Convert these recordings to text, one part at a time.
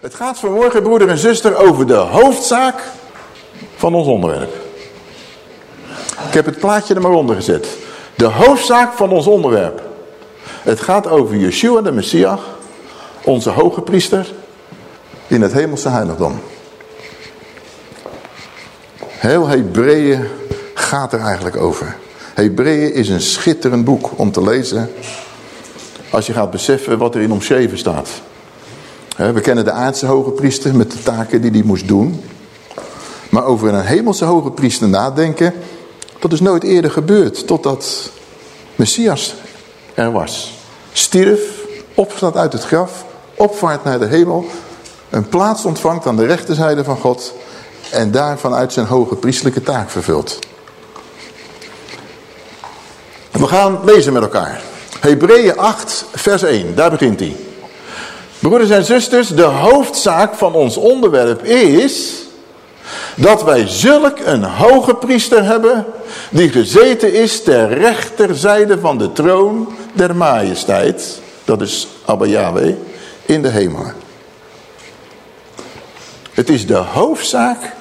Het gaat vanmorgen, broeder en zuster, over de hoofdzaak van ons onderwerp. Ik heb het plaatje er maar onder gezet. De hoofdzaak van ons onderwerp. Het gaat over Yeshua de Messias, onze hoge priester, in het hemelse heiligdom. Heel Hebreeën gaat er eigenlijk over. Hebreeën is een schitterend boek om te lezen als je gaat beseffen wat er in omschreven staat. We kennen de aardse hoge priester met de taken die hij moest doen. Maar over een hemelse hoge priester nadenken, dat is nooit eerder gebeurd totdat Messias er was. Stierf, opstaat uit het graf, opvaart naar de hemel, een plaats ontvangt aan de rechterzijde van God en daar vanuit zijn hoge priestelijke taak vervult. We gaan lezen met elkaar. Hebreeën 8 vers 1, daar begint hij. Broeders en zusters, de hoofdzaak van ons onderwerp is dat wij zulk een hoge priester hebben die gezeten is ter rechterzijde van de troon der majesteit, dat is Abba Yahweh, in de hemel. Het is de hoofdzaak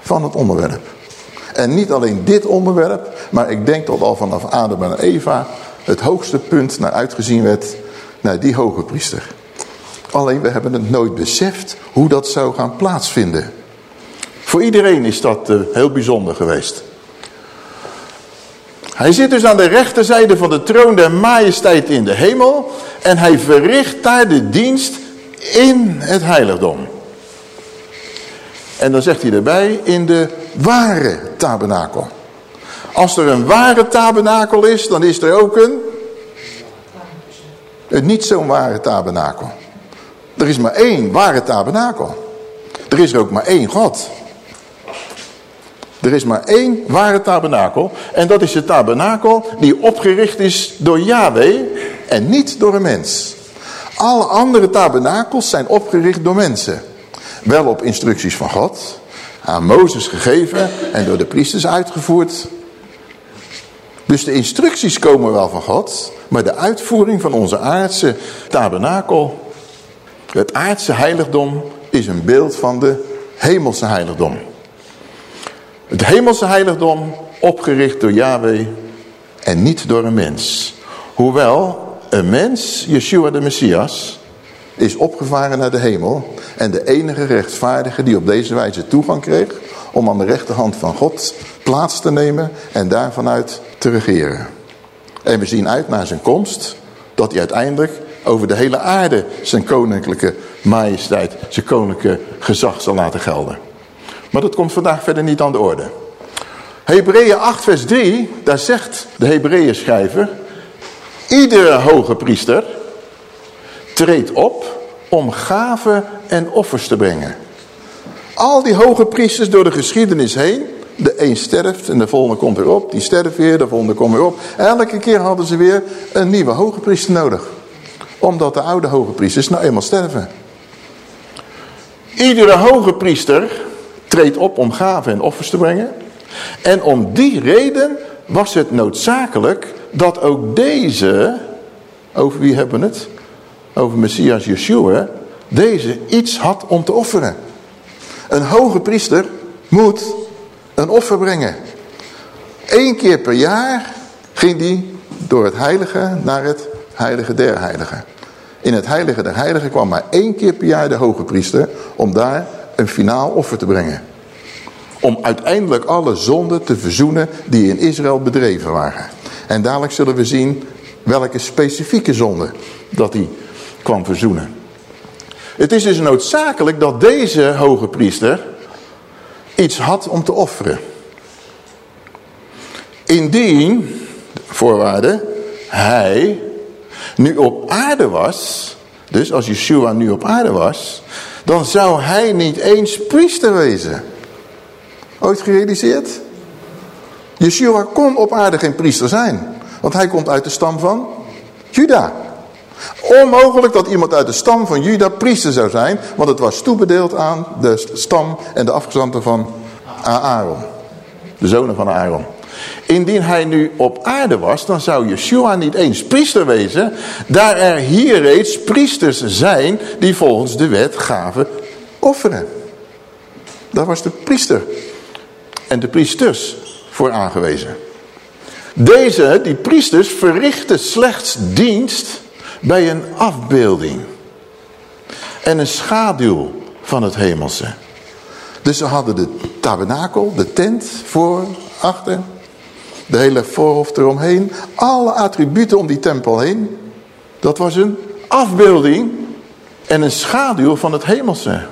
van het onderwerp. En niet alleen dit onderwerp, maar ik denk dat al vanaf Adam en Eva het hoogste punt naar uitgezien werd naar die hoge priester. Alleen we hebben het nooit beseft hoe dat zou gaan plaatsvinden. Voor iedereen is dat uh, heel bijzonder geweest. Hij zit dus aan de rechterzijde van de troon der majesteit in de hemel. En hij verricht daar de dienst in het heiligdom. En dan zegt hij erbij in de ware tabernakel. Als er een ware tabernakel is, dan is er ook een... een niet zo'n ware tabernakel. Er is maar één ware tabernakel. Er is er ook maar één God. Er is maar één ware tabernakel. En dat is de tabernakel die opgericht is door Yahweh en niet door een mens. Alle andere tabernakels zijn opgericht door mensen. Wel op instructies van God. Aan Mozes gegeven en door de priesters uitgevoerd. Dus de instructies komen wel van God. Maar de uitvoering van onze aardse tabernakel. Het aardse heiligdom is een beeld van de hemelse heiligdom. Het hemelse heiligdom opgericht door Yahweh en niet door een mens. Hoewel een mens, Yeshua de Messias, is opgevaren naar de hemel. En de enige rechtvaardige die op deze wijze toegang kreeg om aan de rechterhand van God plaats te nemen en daar vanuit te regeren. En we zien uit naar zijn komst dat hij uiteindelijk over de hele aarde zijn koninklijke majesteit, zijn koninklijke gezag zal laten gelden. Maar dat komt vandaag verder niet aan de orde. Hebreeën 8 vers 3, daar zegt de Hebreeën schrijver, iedere hoge priester treedt op om gaven en offers te brengen. Al die hoge priesters door de geschiedenis heen, de een sterft en de volgende komt weer op, die sterft weer, de volgende komt weer op. Elke keer hadden ze weer een nieuwe hoge priester nodig. Omdat de oude hoge priesters nou eenmaal sterven. Iedere hoge priester treedt op om gaven en offers te brengen. En om die reden was het noodzakelijk dat ook deze, over wie hebben we het? Over Messias Yeshua, deze iets had om te offeren. Een hoge priester moet een offer brengen. Eén keer per jaar ging die door het heilige naar het heilige der heiligen. In het heilige der heiligen kwam maar één keer per jaar de hoge priester om daar een finaal offer te brengen. Om uiteindelijk alle zonden te verzoenen die in Israël bedreven waren. En dadelijk zullen we zien welke specifieke zonde dat hij kwam verzoenen. Het is dus noodzakelijk dat deze hoge priester iets had om te offeren. Indien, voorwaarde, hij nu op aarde was, dus als Yeshua nu op aarde was, dan zou hij niet eens priester wezen. Ooit gerealiseerd? Yeshua kon op aarde geen priester zijn. Want hij komt uit de stam van Juda. Onmogelijk dat iemand uit de stam van Juda priester zou zijn. Want het was toebedeeld aan de stam en de afgezanten van Aaron. De zonen van Aaron. Indien hij nu op aarde was, dan zou Yeshua niet eens priester wezen. Daar er hier reeds priesters zijn die volgens de wet gaven offeren. Daar was de priester en de priesters voor aangewezen. Deze, die priesters, verrichten slechts dienst bij een afbeelding. En een schaduw van het hemelse. Dus ze hadden de tabernakel, de tent, voor, achter. De hele voorhof eromheen. Alle attributen om die tempel heen. Dat was een afbeelding en een schaduw van het hemelse.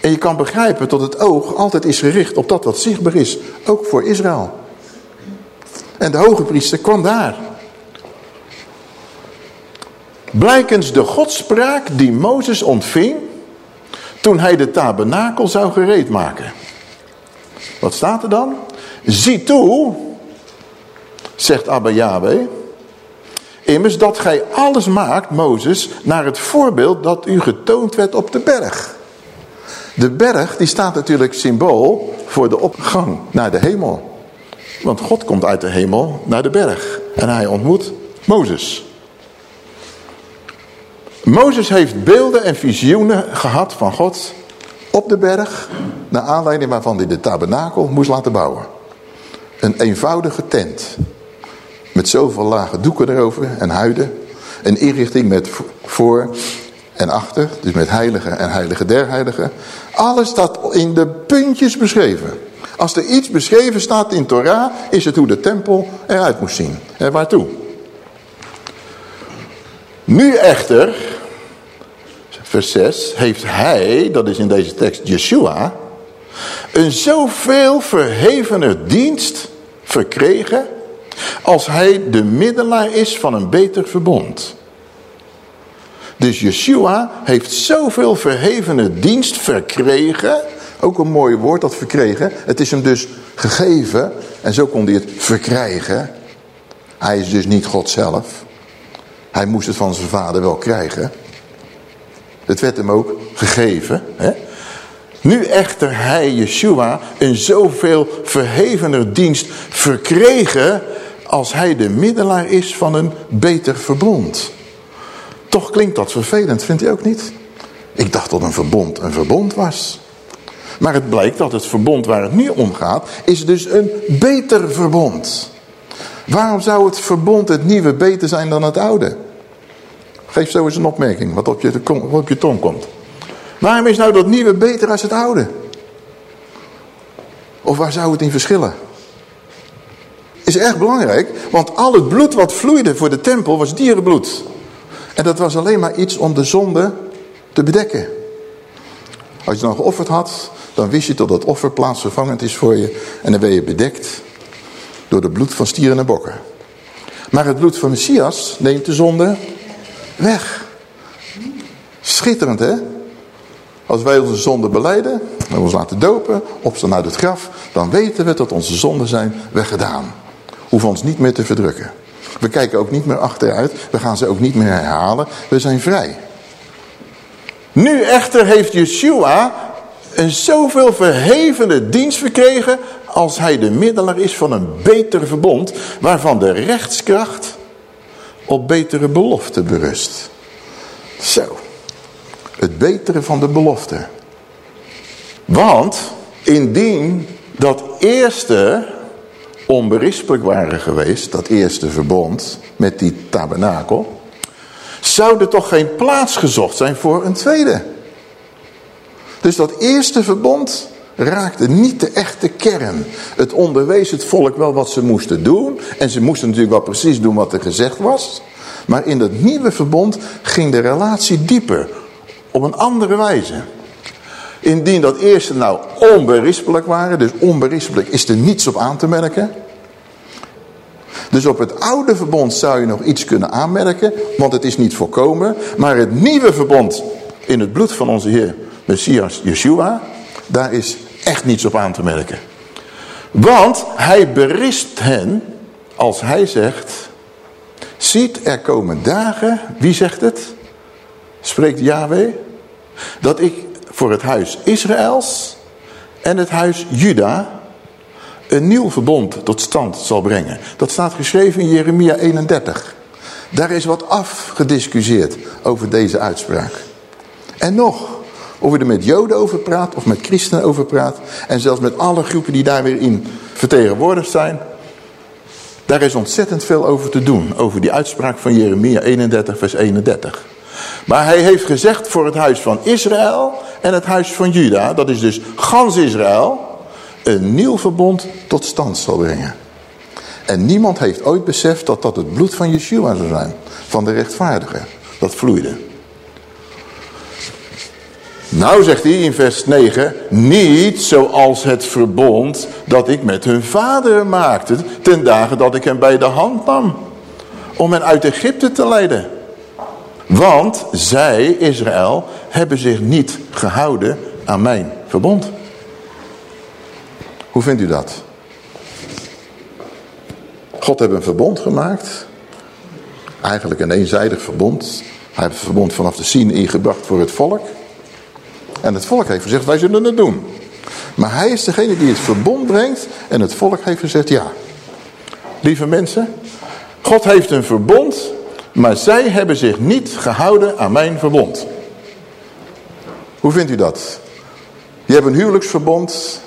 En je kan begrijpen dat het oog altijd is gericht op dat wat zichtbaar is. Ook voor Israël. En de hoge priester kwam daar. Blijkens de godspraak die Mozes ontving toen hij de tabernakel zou gereed maken. Wat staat er dan? Zie toe, zegt Abba Yahweh, immers dat gij alles maakt, Mozes, naar het voorbeeld dat u getoond werd op de berg. De berg die staat natuurlijk symbool voor de opgang naar de hemel. Want God komt uit de hemel naar de berg. En hij ontmoet Mozes. Mozes heeft beelden en visioenen gehad van God op de berg. Naar aanleiding waarvan hij de tabernakel moest laten bouwen. Een eenvoudige tent. Met zoveel lage doeken erover en huiden. Een inrichting met voor en achter. Dus met heilige en heilige der heiligen. Alles staat in de puntjes beschreven. Als er iets beschreven staat in Torah, is het hoe de tempel eruit moest zien. En waartoe? Nu echter, vers 6, heeft hij, dat is in deze tekst Yeshua, een zoveel verhevener dienst verkregen als hij de middelaar is van een beter verbond. Dus Yeshua heeft zoveel verhevene dienst verkregen. Ook een mooi woord dat verkregen. Het is hem dus gegeven. En zo kon hij het verkrijgen. Hij is dus niet God zelf. Hij moest het van zijn vader wel krijgen. Het werd hem ook gegeven. Hè? Nu echter hij, Yeshua, een zoveel verhevener dienst verkregen... als hij de middelaar is van een beter verbond. Toch klinkt dat vervelend, vindt u ook niet? Ik dacht dat een verbond een verbond was. Maar het blijkt dat het verbond waar het nu om gaat, is dus een beter verbond. Waarom zou het verbond het nieuwe beter zijn dan het oude? Geef zo eens een opmerking, wat op je, wat op je tong komt. Waarom is nou dat nieuwe beter als het oude? Of waar zou het in verschillen? Is erg belangrijk, want al het bloed wat vloeide voor de tempel was dierenbloed. En dat was alleen maar iets om de zonde te bedekken. Als je dan geofferd had, dan wist je dat dat offer plaatsvervangend is voor je. En dan ben je bedekt door het bloed van stieren en bokken. Maar het bloed van Messias neemt de zonde weg. Schitterend hè? Als wij onze zonde beleiden, en ons laten dopen, opstaan uit het graf, dan weten we dat onze zonden zijn weggedaan. Hoeven ons niet meer te verdrukken. We kijken ook niet meer achteruit. We gaan ze ook niet meer herhalen. We zijn vrij. Nu echter heeft Yeshua een zoveel verhevene dienst verkregen als hij de middelaar is van een beter verbond waarvan de rechtskracht op betere belofte berust. Zo, het betere van de belofte. Want indien dat eerste onberispelijk waren geweest, dat eerste verbond met die tabernakel, zou er toch geen plaats gezocht zijn voor een tweede. Dus dat eerste verbond raakte niet de echte kern. Het onderwees het volk wel wat ze moesten doen. En ze moesten natuurlijk wel precies doen wat er gezegd was. Maar in dat nieuwe verbond ging de relatie dieper. Op een andere wijze. Indien dat eerste nou onberispelijk waren, dus onberispelijk is er niets op aan te merken. Dus op het oude verbond zou je nog iets kunnen aanmerken, want het is niet voorkomen. Maar het nieuwe verbond in het bloed van onze Heer Messias Yeshua, daar is echt niets op aan te merken. Want hij berispt hen als hij zegt... Ziet, er komen dagen, wie zegt het? Spreekt Yahweh. Dat ik voor het huis Israëls en het huis Juda een nieuw verbond tot stand zal brengen. Dat staat geschreven in Jeremia 31. Daar is wat afgediscussieerd over deze uitspraak. En nog, of je er met joden over praat of met christenen over praat... en zelfs met alle groepen die daar weer in vertegenwoordigd zijn... daar is ontzettend veel over te doen, over die uitspraak van Jeremia 31 vers 31. Maar hij heeft gezegd voor het huis van Israël en het huis van Juda... dat is dus gans Israël een nieuw verbond tot stand zal brengen. En niemand heeft ooit beseft dat dat het bloed van Yeshua zou zijn. Van de rechtvaardige. Dat vloeide. Nou zegt hij in vers 9, niet zoals het verbond dat ik met hun vader maakte, ten dagen dat ik hem bij de hand nam, om hen uit Egypte te leiden. Want zij, Israël, hebben zich niet gehouden aan mijn verbond. Hoe vindt u dat? God heeft een verbond gemaakt. Eigenlijk een eenzijdig verbond. Hij heeft het verbond vanaf de Sien ingebracht voor het volk. En het volk heeft gezegd, wij zullen het doen. Maar hij is degene die het verbond brengt. En het volk heeft gezegd, ja. Lieve mensen, God heeft een verbond. Maar zij hebben zich niet gehouden aan mijn verbond. Hoe vindt u dat? Je hebt een huwelijksverbond.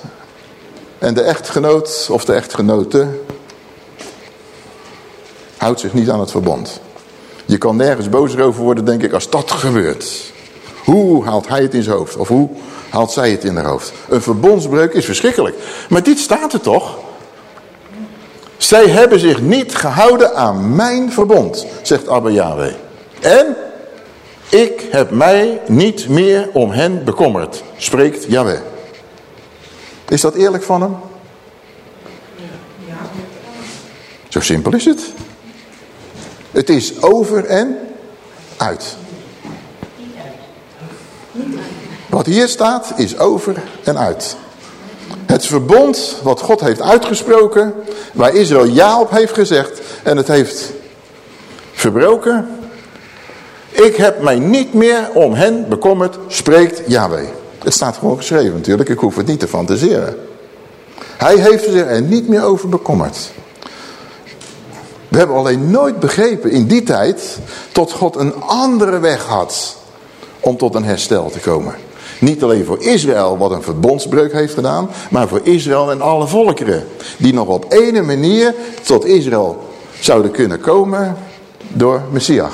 En de echtgenoot of de echtgenote houdt zich niet aan het verbond. Je kan nergens bozer over worden, denk ik, als dat gebeurt. Hoe haalt hij het in zijn hoofd? Of hoe haalt zij het in haar hoofd? Een verbondsbreuk is verschrikkelijk. Maar dit staat er toch? Zij hebben zich niet gehouden aan mijn verbond, zegt Abba Yahweh. En ik heb mij niet meer om hen bekommerd, spreekt Yahweh. Is dat eerlijk van hem? Zo simpel is het. Het is over en uit. Wat hier staat is over en uit. Het verbond wat God heeft uitgesproken, waar Israël ja op heeft gezegd en het heeft verbroken. Ik heb mij niet meer om hen bekommerd, spreekt Yahweh. Het staat gewoon geschreven natuurlijk, ik hoef het niet te fantaseren. Hij heeft zich er niet meer over bekommerd. We hebben alleen nooit begrepen in die tijd tot God een andere weg had om tot een herstel te komen. Niet alleen voor Israël wat een verbondsbreuk heeft gedaan, maar voor Israël en alle volkeren. Die nog op ene manier tot Israël zouden kunnen komen door Messias.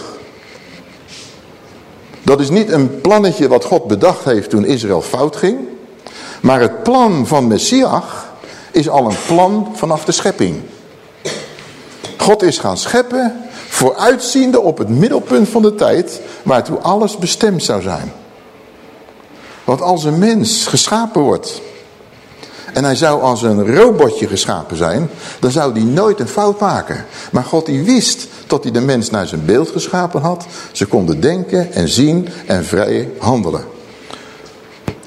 Dat is niet een plannetje wat God bedacht heeft toen Israël fout ging. Maar het plan van Messias is al een plan vanaf de schepping. God is gaan scheppen vooruitziende op het middelpunt van de tijd waartoe alles bestemd zou zijn. Want als een mens geschapen wordt en hij zou als een robotje geschapen zijn, dan zou hij nooit een fout maken. Maar God die wist dat hij de mens naar zijn beeld geschapen had. Ze konden denken en zien en vrij handelen.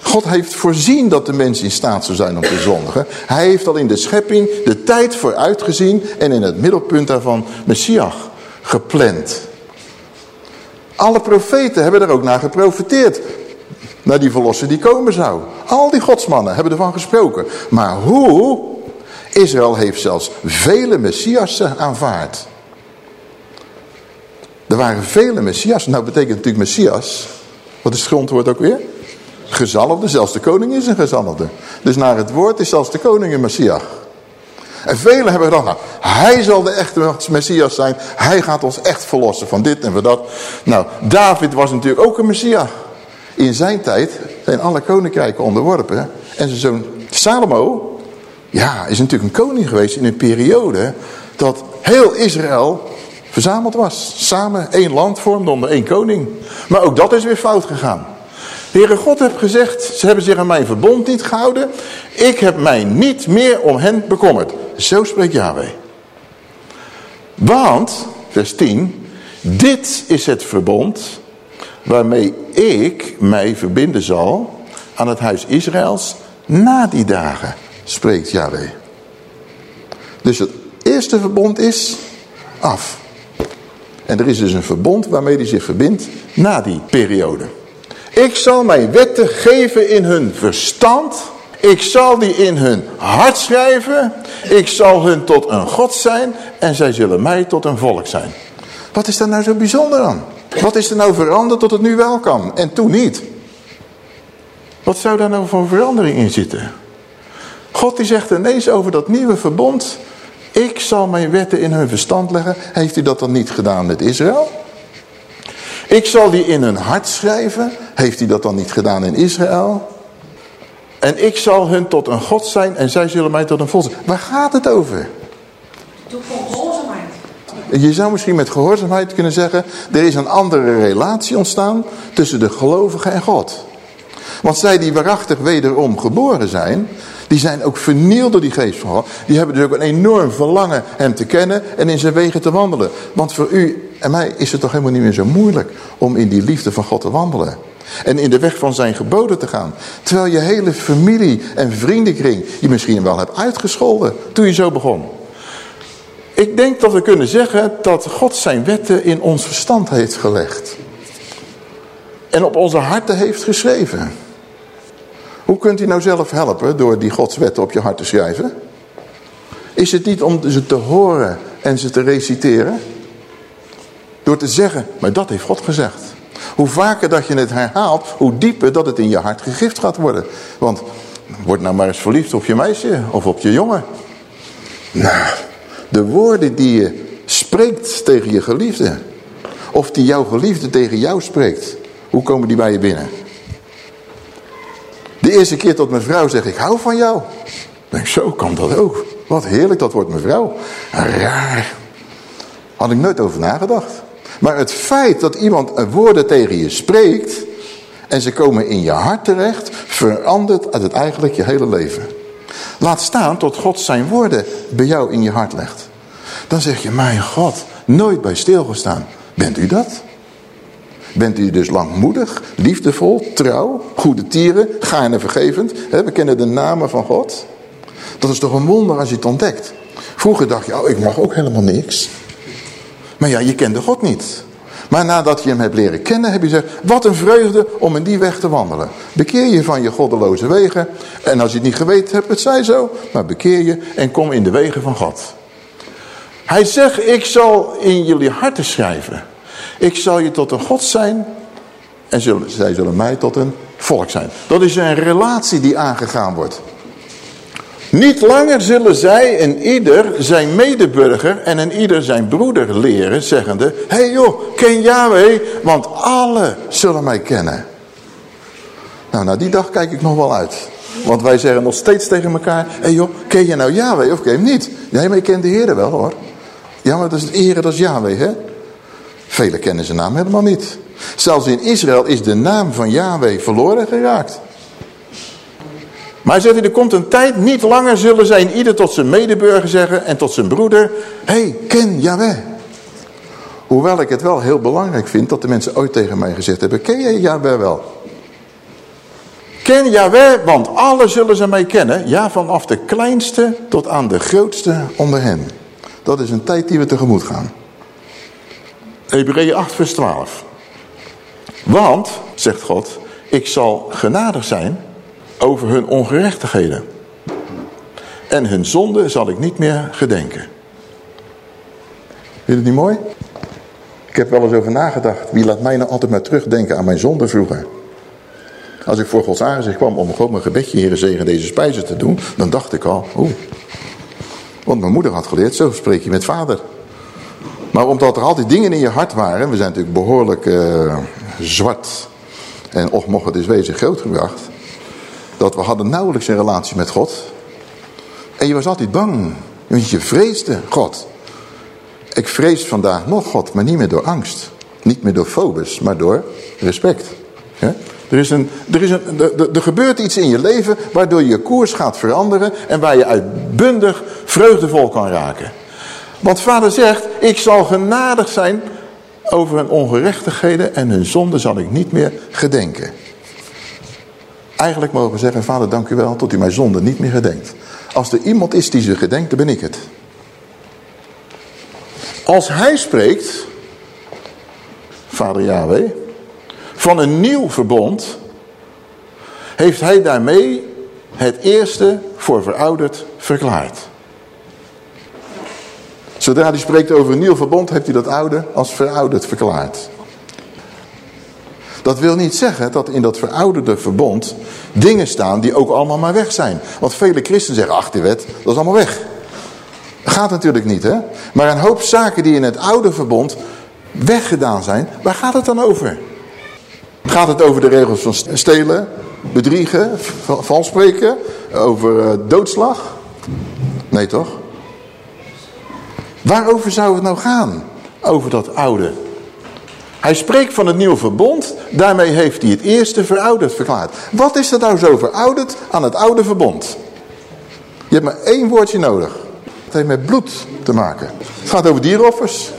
God heeft voorzien dat de mens in staat zou zijn om te zondigen. Hij heeft al in de schepping de tijd vooruitgezien en in het middelpunt daarvan Messias gepland. Alle profeten hebben er ook naar geprofiteerd. Naar die verlosser die komen zou. Al die godsmannen hebben ervan gesproken. Maar hoe? Israël heeft zelfs vele messiassen aanvaard. Er waren vele messiassen. Nou betekent natuurlijk messias. Wat is het grondwoord ook weer? Gezalfde. Zelfs de koning is een gezalfde. Dus naar het woord is zelfs de koning een messias. En velen hebben gedacht, nou, hij zal de echte Messias zijn. Hij gaat ons echt verlossen van dit en van dat. Nou, David was natuurlijk ook een Messias. In zijn tijd zijn alle koninkrijken onderworpen. En zijn zoon Salomo, ja, is natuurlijk een koning geweest in een periode dat heel Israël verzameld was. Samen één land vormde onder één koning. Maar ook dat is weer fout gegaan. De Heere God heeft gezegd, ze hebben zich aan mijn verbond niet gehouden. Ik heb mij niet meer om hen bekommerd. Zo spreekt Yahweh. Want, vers 10, dit is het verbond waarmee ik mij verbinden zal aan het huis Israëls na die dagen, spreekt Yahweh. Dus het eerste verbond is af. En er is dus een verbond waarmee hij zich verbindt na die periode. Ik zal mijn wetten geven in hun verstand. Ik zal die in hun hart schrijven. Ik zal hun tot een God zijn. En zij zullen mij tot een volk zijn. Wat is daar nou zo bijzonder aan? Wat is er nou veranderd tot het nu wel kan en toen niet? Wat zou daar nou voor verandering in zitten? God die zegt ineens over dat nieuwe verbond. Ik zal mijn wetten in hun verstand leggen. Heeft hij dat dan niet gedaan met Israël? Ik zal die in hun hart schrijven. Heeft hij dat dan niet gedaan in Israël? En ik zal hun tot een God zijn en zij zullen mij tot een volk zijn. Waar gaat het over? Je zou misschien met gehoorzaamheid kunnen zeggen... er is een andere relatie ontstaan tussen de gelovigen en God. Want zij die waarachtig wederom geboren zijn... die zijn ook vernield door die geest van God. Die hebben dus ook een enorm verlangen hem te kennen en in zijn wegen te wandelen. Want voor u en mij is het toch helemaal niet meer zo moeilijk... om in die liefde van God te wandelen. En in de weg van zijn geboden te gaan. Terwijl je hele familie en vriendenkring je misschien wel hebt uitgescholden toen je zo begon. Ik denk dat we kunnen zeggen dat God zijn wetten in ons verstand heeft gelegd. En op onze harten heeft geschreven. Hoe kunt u nou zelf helpen door die Gods wetten op je hart te schrijven? Is het niet om ze te horen en ze te reciteren? Door te zeggen, maar dat heeft God gezegd. Hoe vaker dat je het herhaalt, hoe dieper dat het in je hart gegift gaat worden. Want word nou maar eens verliefd op je meisje of op je jongen. Nou, de woorden die je spreekt tegen je geliefde. Of die jouw geliefde tegen jou spreekt. Hoe komen die bij je binnen? De eerste keer tot mijn vrouw zeg ik hou van jou. denk zo kan dat ook. Wat heerlijk, dat wordt mijn vrouw. Raar. Had ik nooit over nagedacht. Maar het feit dat iemand woorden tegen je spreekt... en ze komen in je hart terecht... verandert het eigenlijk je hele leven. Laat staan tot God zijn woorden bij jou in je hart legt. Dan zeg je, mijn God, nooit bij stilgestaan. Bent u dat? Bent u dus langmoedig, liefdevol, trouw, goede tieren, gaarne vergevend? We kennen de namen van God. Dat is toch een wonder als je het ontdekt. Vroeger dacht je, oh, ik mag ook helemaal niks. Maar ja, je kende God niet. Maar nadat je hem hebt leren kennen, heb je gezegd, wat een vreugde om in die weg te wandelen. Bekeer je van je goddeloze wegen. En als je het niet geweten hebt, het zij zo. Maar bekeer je en kom in de wegen van God. Hij zegt, ik zal in jullie harten schrijven. Ik zal je tot een God zijn. En zij zullen mij tot een volk zijn. Dat is een relatie die aangegaan wordt. Niet langer zullen zij en ieder zijn medeburger en een ieder zijn broeder leren, zeggende, hé hey joh, ken Yahweh, want alle zullen mij kennen. Nou, naar die dag kijk ik nog wel uit. Want wij zeggen nog steeds tegen elkaar, hé hey joh, ken je nou Yahweh of ken je hem niet? Nee, maar je kent de Heer wel hoor. Ja, maar dat is het ere, dat is Yahweh, hè? Velen kennen zijn naam helemaal niet. Zelfs in Israël is de naam van Yahweh verloren geraakt. Maar hij zegt, er komt een tijd, niet langer zullen zijn ieder tot zijn medeburger zeggen en tot zijn broeder, hey, ken Yahweh. Hoewel ik het wel heel belangrijk vind dat de mensen ooit tegen mij gezegd hebben, ken je Yahweh wel? Ken Yahweh, want alle zullen ze mij kennen. Ja, vanaf de kleinste tot aan de grootste onder hen. Dat is een tijd die we tegemoet gaan. Hebreeën 8 vers 12. Want, zegt God, ik zal genadig zijn over hun ongerechtigheden. En hun zonde zal ik niet meer gedenken. Vind je het niet mooi? Ik heb wel eens over nagedacht. Wie laat mij nou altijd maar terugdenken aan mijn zonde vroeger? Als ik voor Gods aangezicht kwam om gewoon mijn gebedje, Heer zegen deze spijzen te doen, dan dacht ik al, oeh. Want mijn moeder had geleerd, zo spreek je met vader. Maar omdat er altijd dingen in je hart waren, we zijn natuurlijk behoorlijk uh, zwart en och mocht het is wezen grootgebracht, dat we hadden nauwelijks een relatie met God. En je was altijd bang, je vreesde God. Ik vrees vandaag nog God, maar niet meer door angst. Niet meer door fobus, maar door respect. Ja? Er, is een, er, is een, er, gebeurt iets in je leven waardoor je koers gaat veranderen en waar je uitbundig vreugdevol kan raken. Want vader zegt, ik zal genadig zijn over hun ongerechtigheden en hun zonde zal ik niet meer gedenken. Eigenlijk mogen we zeggen, vader dank u wel tot u mijn zonde niet meer gedenkt. Als er iemand is die ze gedenkt, dan ben ik het. Als hij spreekt, vader Yahweh, van een nieuw verbond, heeft hij daarmee het eerste voor verouderd verklaard. Zodra hij spreekt over een nieuw verbond, heeft hij dat oude als verouderd verklaard. Dat wil niet zeggen dat in dat verouderde verbond dingen staan die ook allemaal maar weg zijn. Want vele christenen zeggen, ach die wet, dat is allemaal weg. Gaat natuurlijk niet, hè? Maar een hoop zaken die in het oude verbond weggedaan zijn, waar gaat het dan over? Gaat het over de regels van stelen, bedriegen, vals spreken, over uh, doodslag? Nee toch? Waarover zou het nou gaan? Over dat oude. Hij spreekt van het nieuwe verbond. Daarmee heeft hij het eerste verouderd verklaard. Wat is er nou zo verouderd aan het oude verbond? Je hebt maar één woordje nodig. Het heeft met bloed te maken. Het gaat over dieroffers.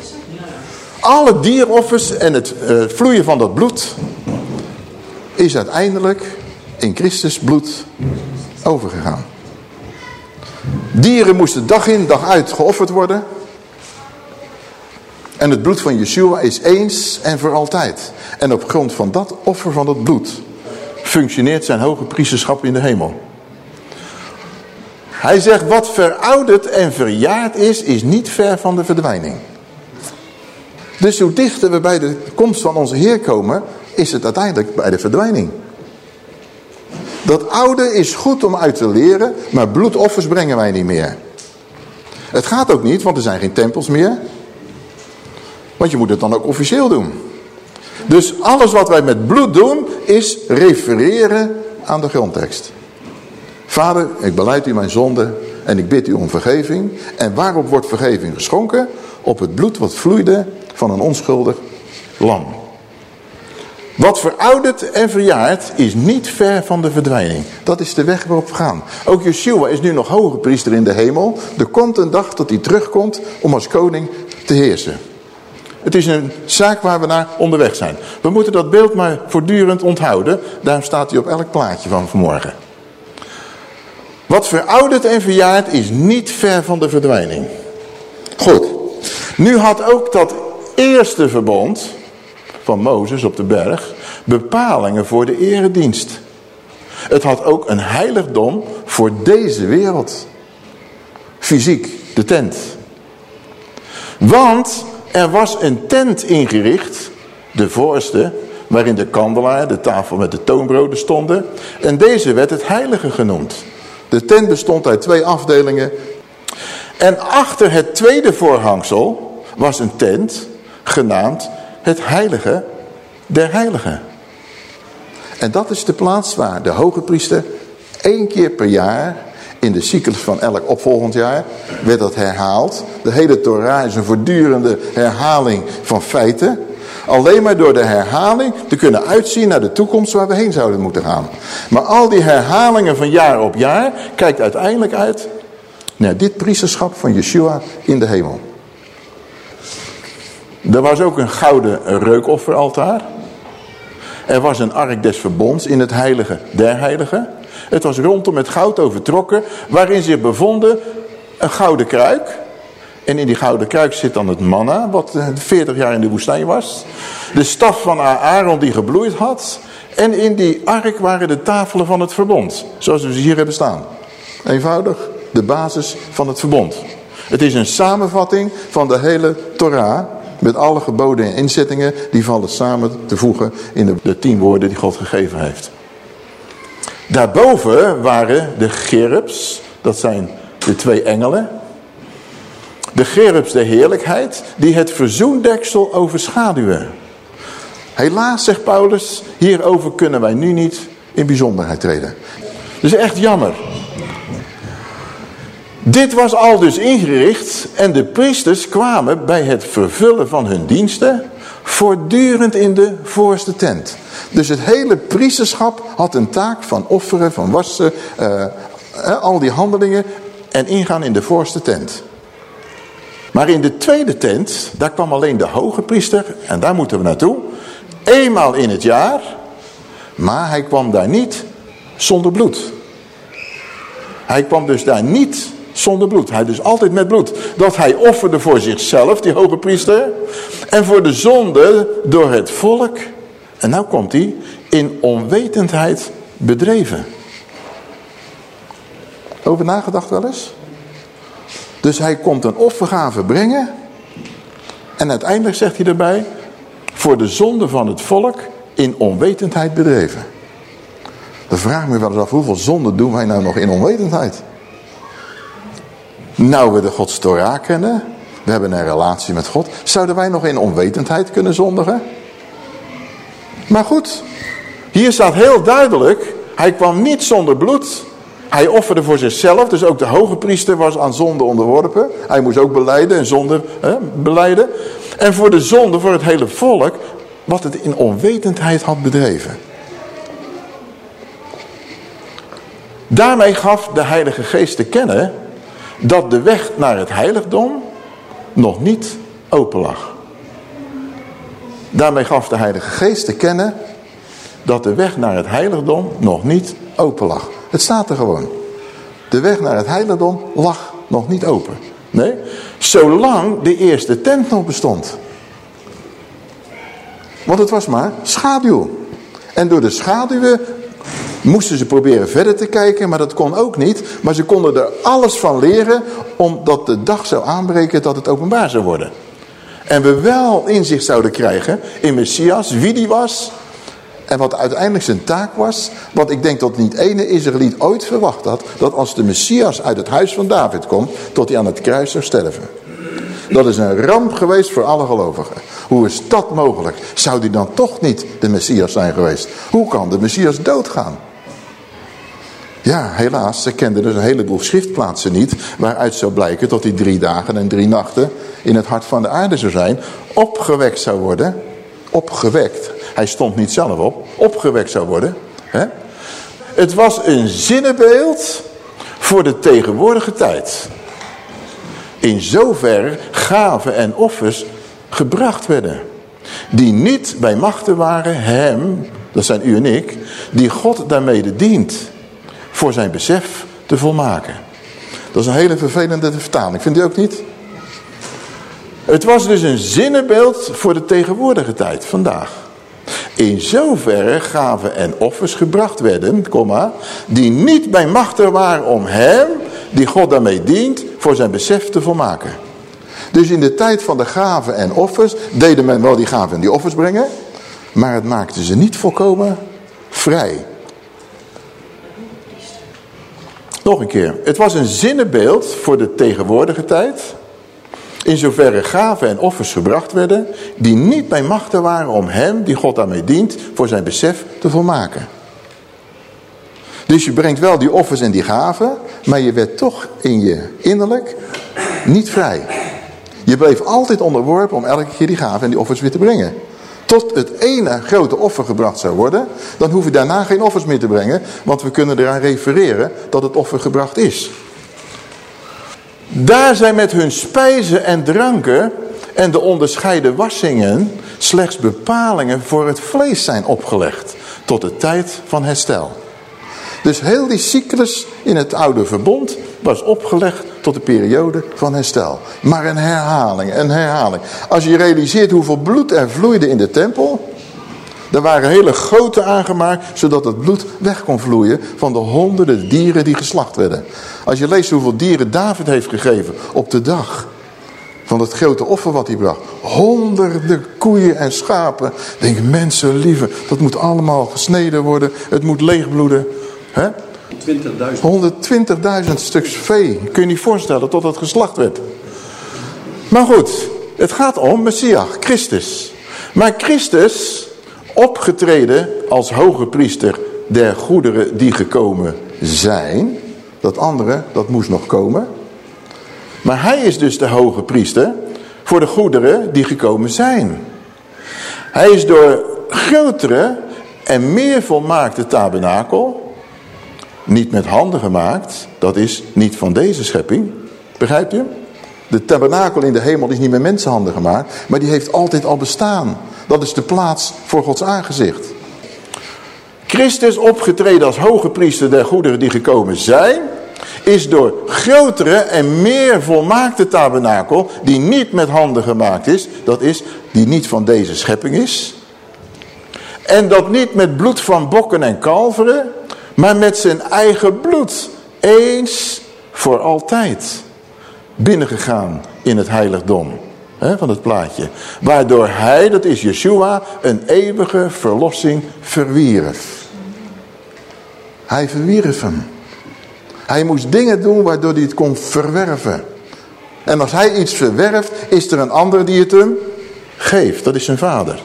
Alle dieroffers en het uh, vloeien van dat bloed is uiteindelijk in Christus bloed overgegaan. Dieren moesten dag in dag uit geofferd worden. En het bloed van Yeshua is eens en voor altijd. En op grond van dat offer van dat bloed functioneert zijn hoge priesterschap in de hemel. Hij zegt wat verouderd en verjaard is, is niet ver van de verdwijning. Dus hoe dichter we bij de komst van onze Heer komen, is het uiteindelijk bij de verdwijning. Dat oude is goed om uit te leren, maar bloedoffers brengen wij niet meer. Het gaat ook niet, want er zijn geen tempels meer. Want je moet het dan ook officieel doen. Dus alles wat wij met bloed doen, is refereren aan de grondtekst. Vader, ik beleid u mijn zonde en ik bid u om vergeving. En waarop wordt vergeving geschonken? Op het bloed wat vloeide van een onschuldig lam. Wat verouderd en verjaard is niet ver van de verdwijning. Dat is de weg waarop we gaan. Ook Yeshua is nu nog hoge priester in de hemel. Er komt een dag dat hij terugkomt om als koning te heersen. Het is een zaak waar we naar onderweg zijn. We moeten dat beeld maar voortdurend onthouden. Daarom staat hij op elk plaatje van vanmorgen. Wat verouderd en verjaard is niet ver van de verdwijning. Goed. Nu had ook dat eerste verbond van Mozes op de berg bepalingen voor de eredienst. Het had ook een heiligdom voor deze wereld. Fysiek, de tent. Want er was een tent ingericht, de voorste, waarin de kandelaar, de tafel met de toonbroden stonden. En deze werd het heilige genoemd. De tent bestond uit twee afdelingen. En achter het tweede voorhangsel was een tent genaamd het heilige der heiligen. En dat is de plaats waar de hoge priester één keer per jaar in de cyclus van elk opvolgend jaar werd dat herhaald. De hele Torah is een voortdurende herhaling van feiten. Alleen maar door de herhaling te kunnen uitzien naar de toekomst waar we heen zouden moeten gaan. Maar al die herhalingen van jaar op jaar kijkt uiteindelijk uit naar dit priesterschap van Yeshua in de hemel. Er was ook een gouden reukofferaltaar. Er was een ark des verbonds in het heilige der heiligen. Het was rondom met goud overtrokken, waarin zich bevonden een gouden kruik. En in die gouden kruik zit dan het manna, wat 40 jaar in de woestijn was. De staf van Aaron die gebloeid had. En in die ark waren de tafelen van het verbond, zoals we ze hier hebben staan. Eenvoudig, de basis van het verbond. Het is een samenvatting van de hele Torah, met alle geboden en inzettingen, die vallen samen te voegen in de, de tien woorden die God gegeven heeft. Daarboven waren de gerubs, dat zijn de twee engelen. De gerubs de heerlijkheid, die het verzoendeksel overschaduwen. Helaas, zegt Paulus, hierover kunnen wij nu niet in bijzonderheid treden. Dus echt jammer. Dit was al dus ingericht en de priesters kwamen bij het vervullen van hun diensten voortdurend in de voorste tent. Dus het hele priesterschap had een taak van offeren, van wassen, uh, al die handelingen en ingaan in de voorste tent. Maar in de tweede tent, daar kwam alleen de hoge priester en daar moeten we naartoe. Eenmaal in het jaar, maar hij kwam daar niet zonder bloed. Hij kwam dus daar niet zonder bloed. Hij dus altijd met bloed. Dat hij offerde voor zichzelf, die hoge priester. En voor de zonde door het volk. En nou komt hij in onwetendheid bedreven. Over nagedacht wel eens? Dus hij komt een offergave brengen. En uiteindelijk zegt hij erbij. Voor de zonde van het volk in onwetendheid bedreven. Dan vraag ik me wel eens af, hoeveel zonde doen wij nou nog in onwetendheid? Nou we de Gods Torah kennen, we hebben een relatie met God, zouden wij nog in onwetendheid kunnen zondigen? Maar goed, hier staat heel duidelijk, hij kwam niet zonder bloed. Hij offerde voor zichzelf, dus ook de hoge priester was aan zonde onderworpen. Hij moest ook beleiden en zonde hè, beleiden. En voor de zonde, voor het hele volk, wat het in onwetendheid had bedreven. Daarmee gaf de Heilige Geest te kennen dat de weg naar het heiligdom nog niet open lag. Daarmee gaf de Heilige Geest te kennen dat de weg naar het heiligdom nog niet open lag. Het staat er gewoon. De weg naar het heiligdom lag nog niet open. Nee, zolang de eerste tent nog bestond. Want het was maar schaduw. En door de schaduwen moesten ze proberen verder te kijken, maar dat kon ook niet. Maar ze konden er alles van leren, omdat de dag zou aanbreken dat het openbaar zou worden. En we wel inzicht zouden krijgen in Messias, wie die was en wat uiteindelijk zijn taak was. Want ik denk dat niet ene Israëliet ooit verwacht had, dat als de Messias uit het huis van David komt, tot hij aan het kruis zou sterven. Dat is een ramp geweest voor alle gelovigen. Hoe is dat mogelijk? Zou die dan toch niet de Messias zijn geweest? Hoe kan de Messias doodgaan? Ja, helaas, ze kenden dus een heleboel schriftplaatsen niet... waaruit zou blijken dat hij drie dagen en drie nachten... in het hart van de aarde zou zijn, opgewekt zou worden. Opgewekt. Hij stond niet zelf op. Opgewekt zou worden. Hè? Het was een zinnenbeeld voor de tegenwoordige tijd. In zoverre gaven en offers gebracht werden. Die niet bij machten waren hem, dat zijn u en ik, die God daarmee dient voor zijn besef te volmaken. Dat is een hele vervelende vertaling, vindt u ook niet? Het was dus een zinnenbeeld voor de tegenwoordige tijd, vandaag. In zoverre gaven en offers gebracht werden, komma, die niet bij machten waren om hem, die God daarmee dient, voor zijn besef te volmaken. Dus in de tijd van de gaven en offers deden men wel die gaven en die offers brengen, maar het maakte ze niet volkomen vrij. Nog een keer. Het was een zinnenbeeld voor de tegenwoordige tijd. In zoverre gaven en offers gebracht werden. Die niet bij machten waren om hem, die God daarmee dient, voor zijn besef te volmaken. Dus je brengt wel die offers en die gaven. Maar je werd toch in je innerlijk niet vrij. Je bleef altijd onderworpen om elke keer die gaven en die offers weer te brengen tot het ene grote offer gebracht zou worden, dan hoef je daarna geen offers meer te brengen, want we kunnen eraan refereren dat het offer gebracht is. Daar zijn met hun spijzen en dranken en de onderscheiden wassingen slechts bepalingen voor het vlees zijn opgelegd, tot de tijd van herstel. Dus heel die cyclus in het oude verbond was opgelegd tot de periode van herstel. Maar een herhaling, een herhaling. Als je realiseert hoeveel bloed er vloeide in de tempel... Er waren hele goten aangemaakt, zodat het bloed weg kon vloeien van de honderden dieren die geslacht werden. Als je leest hoeveel dieren David heeft gegeven op de dag van het grote offer wat hij bracht. Honderden koeien en schapen. Denk mensen lieve, dat moet allemaal gesneden worden. Het moet leegbloeden. Hè? 120.000 stuks vee. Kun je niet voorstellen tot het geslacht werd. Maar goed, het gaat om Messias, Christus. Maar Christus, opgetreden als hoge priester der goederen die gekomen zijn. Dat andere, dat moest nog komen. Maar hij is dus de hoge priester voor de goederen die gekomen zijn. Hij is door grotere en meer volmaakte tabernakel niet met handen gemaakt. Dat is niet van deze schepping. Begrijpt u? De tabernakel in de hemel is niet met mensenhanden gemaakt. Maar die heeft altijd al bestaan. Dat is de plaats voor Gods aangezicht. Christus opgetreden als hoge priester der goederen die gekomen zijn. is door grotere en meer volmaakte tabernakel, die niet met handen gemaakt is, dat is, die niet van deze schepping is, en dat niet met bloed van bokken en kalveren, maar met zijn eigen bloed, eens voor altijd, binnengegaan in het heiligdom hè, van het plaatje. Waardoor hij, dat is Yeshua, een eeuwige verlossing verwierf. Hij verwierf hem. Hij moest dingen doen waardoor hij het kon verwerven. En als hij iets verwerft, is er een ander die het hem geeft. Dat is zijn vader.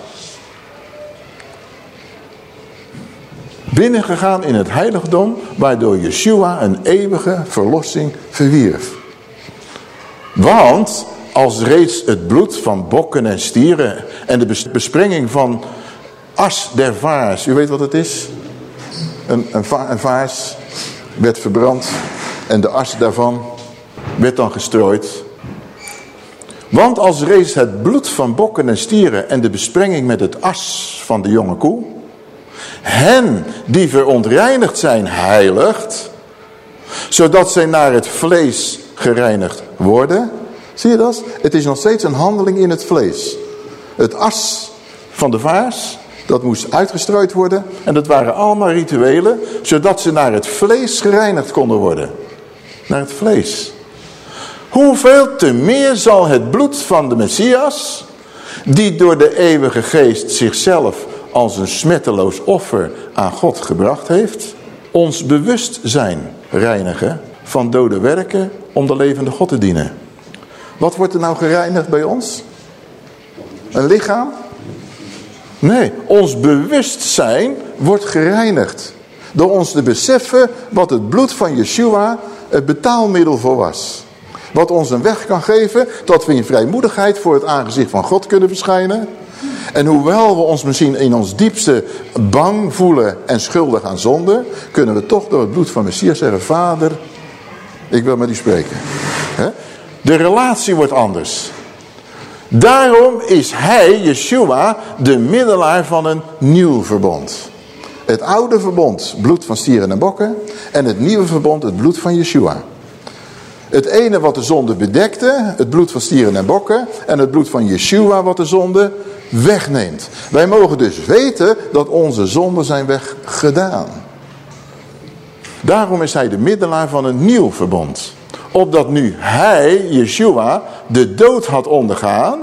Binnengegaan in het heiligdom, waardoor Yeshua een eeuwige verlossing verwierf. Want als reeds het bloed van bokken en stieren en de besprenging van as der vaars, u weet wat het is? Een, een, va een vaars werd verbrand en de as daarvan werd dan gestrooid. Want als reeds het bloed van bokken en stieren en de besprenging met het as van de jonge koe, hen die verontreinigd zijn heiligt, zodat zij naar het vlees gereinigd worden. Zie je dat? Het is nog steeds een handeling in het vlees. Het as van de vaars, dat moest uitgestrooid worden. En dat waren allemaal rituelen, zodat ze naar het vlees gereinigd konden worden. Naar het vlees. Hoeveel te meer zal het bloed van de Messias, die door de eeuwige geest zichzelf als een smetteloos offer aan God gebracht heeft, ons bewustzijn reinigen van dode werken om de levende God te dienen. Wat wordt er nou gereinigd bij ons? Een lichaam? Nee, ons bewustzijn wordt gereinigd. Door ons te beseffen wat het bloed van Yeshua het betaalmiddel voor was. Wat ons een weg kan geven dat we in vrijmoedigheid voor het aangezicht van God kunnen verschijnen. En hoewel we ons misschien in ons diepste bang voelen en schuldig aan zonde, kunnen we toch door het bloed van Messias zeggen, Vader, ik wil met u spreken. De relatie wordt anders. Daarom is hij, Yeshua, de middelaar van een nieuw verbond. Het oude verbond, bloed van stieren en bokken. En het nieuwe verbond, het bloed van Yeshua. Het ene wat de zonde bedekte, het bloed van stieren en bokken. En het bloed van Yeshua wat de zonde wegneemt. Wij mogen dus weten dat onze zonden zijn weggedaan. Daarom is hij de middelaar van een nieuw verbond. Opdat nu hij, Yeshua, de dood had ondergaan.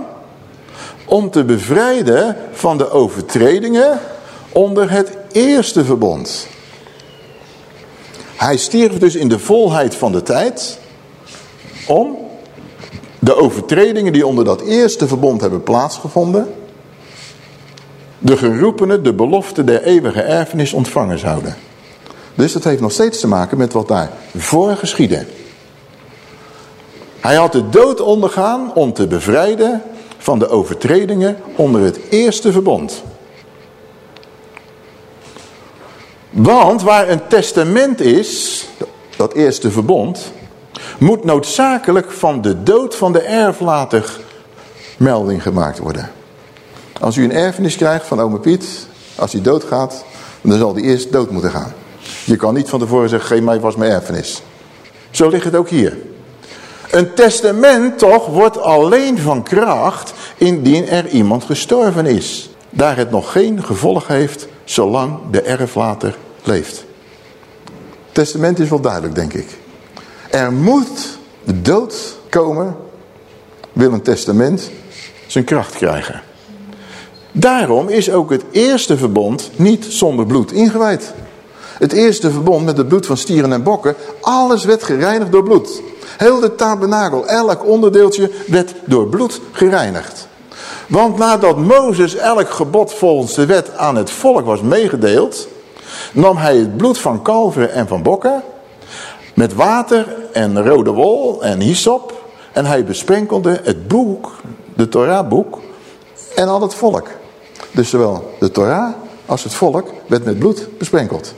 Om te bevrijden van de overtredingen onder het eerste verbond. Hij stierf dus in de volheid van de tijd. Om de overtredingen die onder dat eerste verbond hebben plaatsgevonden. De geroepenen de belofte der eeuwige erfenis ontvangen zouden. Dus dat heeft nog steeds te maken met wat daar voor geschiedde. Hij had de dood ondergaan om te bevrijden van de overtredingen onder het eerste verbond. Want waar een testament is, dat eerste verbond, moet noodzakelijk van de dood van de erflater melding gemaakt worden. Als u een erfenis krijgt van ome Piet, als hij doodgaat, dan zal hij eerst dood moeten gaan. Je kan niet van tevoren zeggen, geef mij was mijn erfenis. Zo ligt het ook hier. Een testament toch wordt alleen van kracht indien er iemand gestorven is. Daar het nog geen gevolg heeft zolang de erflater leeft. Testament is wel duidelijk denk ik. Er moet de dood komen, wil een testament zijn kracht krijgen. Daarom is ook het eerste verbond niet zonder bloed ingewijd. Het eerste verbond met het bloed van stieren en bokken, alles werd gereinigd door bloed. Heel de tabernakel, elk onderdeeltje werd door bloed gereinigd. Want nadat Mozes elk gebod volgens de wet aan het volk was meegedeeld, nam hij het bloed van kalveren en van bokken met water en rode wol en hyssop en hij besprenkelde het boek, de Torah-boek en al het volk. Dus zowel de Torah als het volk werd met bloed besprenkeld.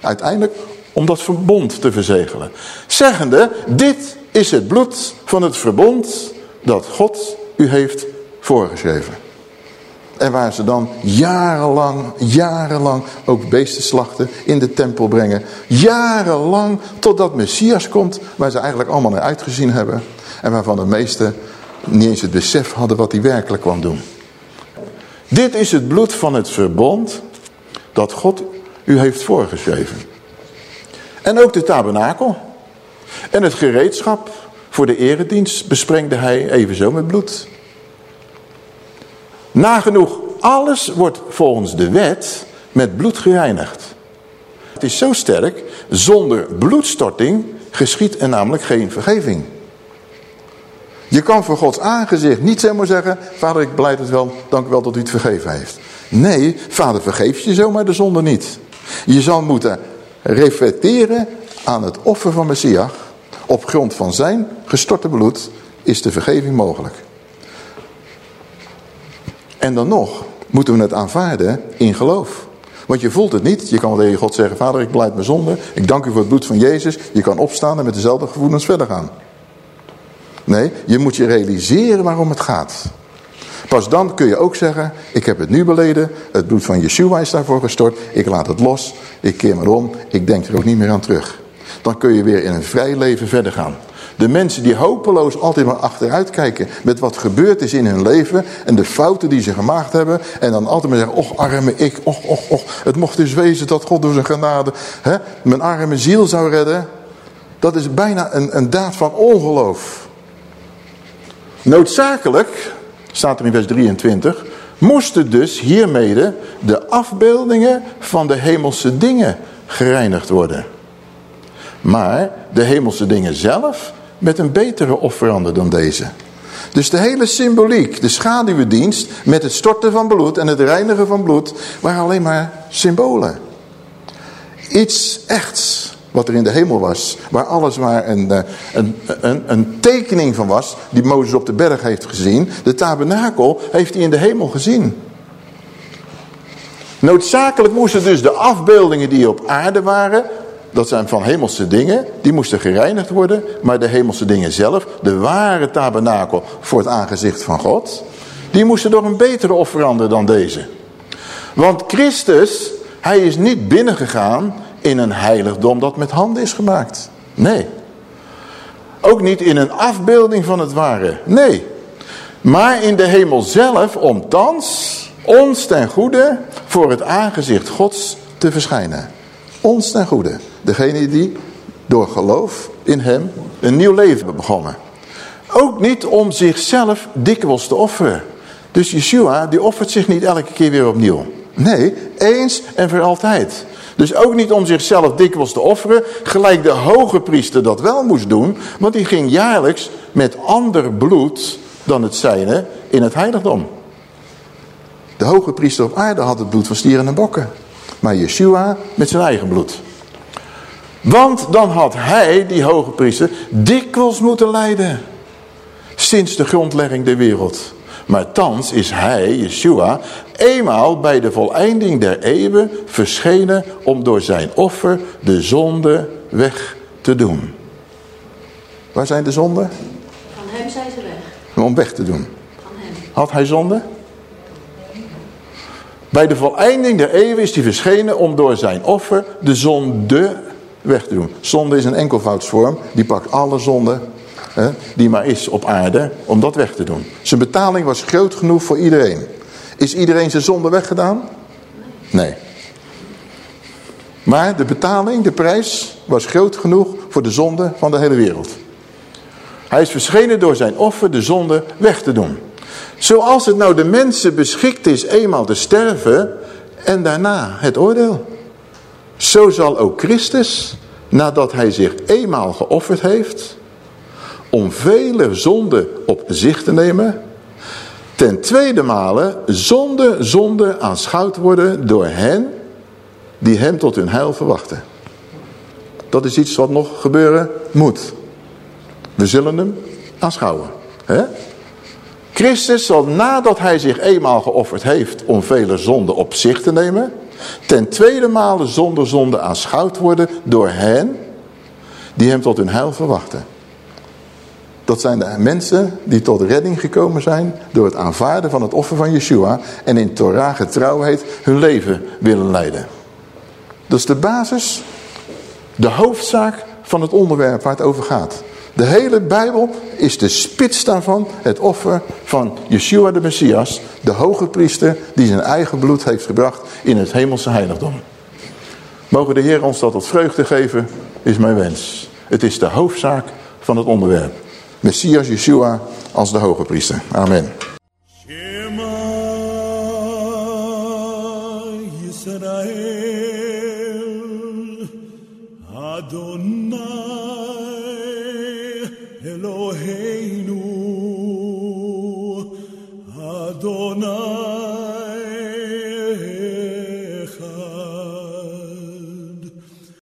Uiteindelijk om dat verbond te verzegelen. Zeggende, dit is het bloed van het verbond dat God u heeft voorgeschreven. En waar ze dan jarenlang, jarenlang ook beesten slachten, in de tempel brengen. Jarenlang totdat Messias komt, waar ze eigenlijk allemaal naar uitgezien hebben. En waarvan de meesten niet eens het besef hadden wat hij werkelijk kwam doen. Dit is het bloed van het verbond dat God u heeft voorgeschreven. En ook de tabernakel. En het gereedschap voor de eredienst besprengde hij evenzo met bloed. Nagenoeg alles wordt volgens de wet met bloed gereinigd. Het is zo sterk, zonder bloedstorting geschiet er namelijk geen vergeving. Je kan voor Gods aangezicht niet zomaar zeggen, vader ik beleid het wel, dank u wel dat u het vergeven heeft. Nee, vader vergeeft je zomaar de zonde niet. Je zal moeten reflecteren aan het offer van Messias. Op grond van zijn gestorte bloed is de vergeving mogelijk. En dan nog moeten we het aanvaarden in geloof. Want je voelt het niet. Je kan wel tegen God zeggen, vader ik beleid mijn zonde. Ik dank u voor het bloed van Jezus. Je kan opstaan en met dezelfde gevoelens verder gaan. Nee, je moet je realiseren waarom het gaat. Pas dan kun je ook zeggen, ik heb het nu beleden. Het bloed van Yeshua is daarvoor gestort. Ik laat het los. Ik keer me om. Ik denk er ook niet meer aan terug. Dan kun je weer in een vrij leven verder gaan. De mensen die hopeloos altijd maar achteruit kijken met wat gebeurd is in hun leven en de fouten die ze gemaakt hebben en dan altijd maar zeggen, och arme ik, och, och, och, het mocht dus wezen dat God door zijn genade hè, mijn arme ziel zou redden. Dat is bijna een, een daad van ongeloof. Noodzakelijk, staat er in vers 23, moesten dus hiermede de afbeeldingen van de hemelse dingen gereinigd worden. Maar de hemelse dingen zelf met een betere offerande dan deze. Dus de hele symboliek, de schaduwdienst met het storten van bloed en het reinigen van bloed, waren alleen maar symbolen. Iets echts wat er in de hemel was, waar alles maar een, eh, een, een, een tekening van was, die Mozes op de berg heeft gezien. De tabernakel heeft hij in de hemel gezien. Noodzakelijk moesten dus de afbeeldingen die op aarde waren, dat zijn van hemelse dingen, die moesten gereinigd worden. Maar de hemelse dingen zelf, de ware tabernakel voor het aangezicht van God, die moesten door een betere offerande dan deze. Want Christus, hij is niet binnengegaan in een heiligdom dat met handen is gemaakt. Nee. Ook niet in een afbeelding van het ware. Nee. Maar in de hemel zelf om thans ons ten goede voor het aangezicht Gods te verschijnen. Ons ten goede. Degene die door geloof in hem een nieuw leven begonnen. Ook niet om zichzelf dikwijls te offeren. Dus Yeshua die offert zich niet elke keer weer opnieuw. Nee, eens en voor altijd. Dus ook niet om zichzelf dikwijls te offeren, gelijk de hoge priester dat wel moest doen. Want die ging jaarlijks met ander bloed dan het zijne in het heiligdom. De hoge priester op aarde had het bloed van stieren en bokken. Maar Yeshua met zijn eigen bloed. Want dan had hij, die hoge priester, dikwijls moeten lijden. Sinds de grondlegging der wereld. Maar thans is hij, Yeshua, eenmaal bij de voleinding der eeuwen verschenen om door zijn offer de zonde weg te doen. Waar zijn de zonden? Van hem zijn ze weg. Om weg te doen. Van hem. Had hij zonde? Bij de voleinding der eeuwen is hij verschenen om door zijn offer de zonde weg te doen. Zonde is een enkelvoudsvorm, die pakt alle zonde hè, die maar is op aarde, om dat weg te doen. Zijn betaling was groot genoeg voor iedereen. Is iedereen zijn zonde weggedaan? Nee. Maar de betaling, de prijs, was groot genoeg voor de zonde van de hele wereld. Hij is verschenen door zijn offer de zonde weg te doen. Zoals het nou de mensen beschikt is eenmaal te sterven en daarna het oordeel. Zo zal ook Christus, nadat hij zich eenmaal geofferd heeft, om vele zonden op zich te nemen, ten tweede male zonde zonde aanschouwd worden door hen die hem tot hun heil verwachten. Dat is iets wat nog gebeuren moet. We zullen hem aanschouwen. Hè? Christus zal nadat hij zich eenmaal geofferd heeft om vele zonden op zich te nemen, ten tweede male zonder zonde aanschouwd worden door hen die hem tot hun heil verwachten. Dat zijn de mensen die tot redding gekomen zijn door het aanvaarden van het offer van Yeshua en in Torah getrouwheid hun leven willen leiden. Dat is de basis, de hoofdzaak van het onderwerp waar het over gaat. De hele Bijbel is de spits daarvan, het offer van Yeshua de Messias, de hoge priester die zijn eigen bloed heeft gebracht in het hemelse heiligdom. Mogen de Heer ons dat tot vreugde geven, is mijn wens. Het is de hoofdzaak van het onderwerp. Messias Yeshua als de hoge priester. Amen.